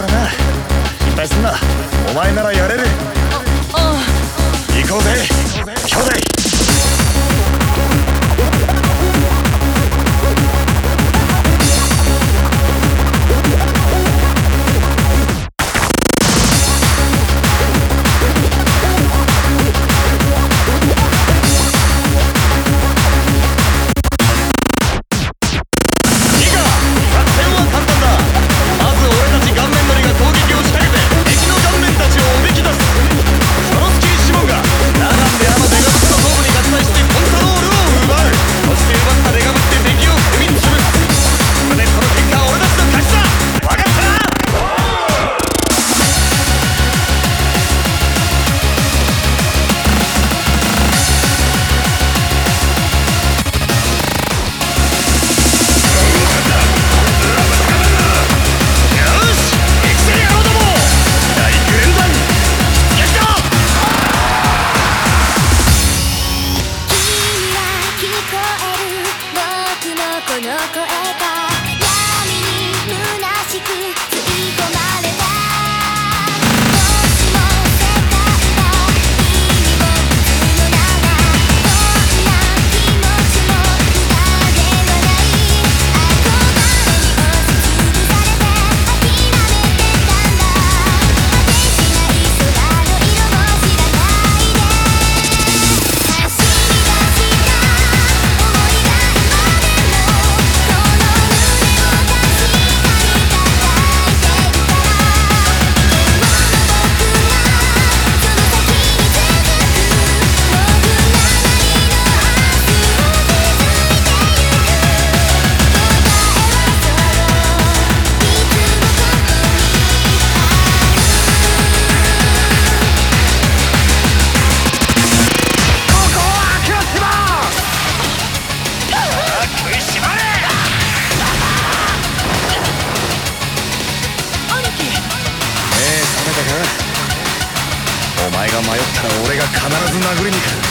からな。心配すんな。お前ならやれる迷ったら俺が必ず殴りに来る。